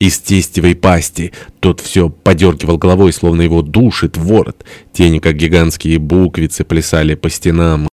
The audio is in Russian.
из тестевой пасти. Тот все подергивал головой, словно его душит ворот. Тени, как гигантские буквицы, плясали по стенам.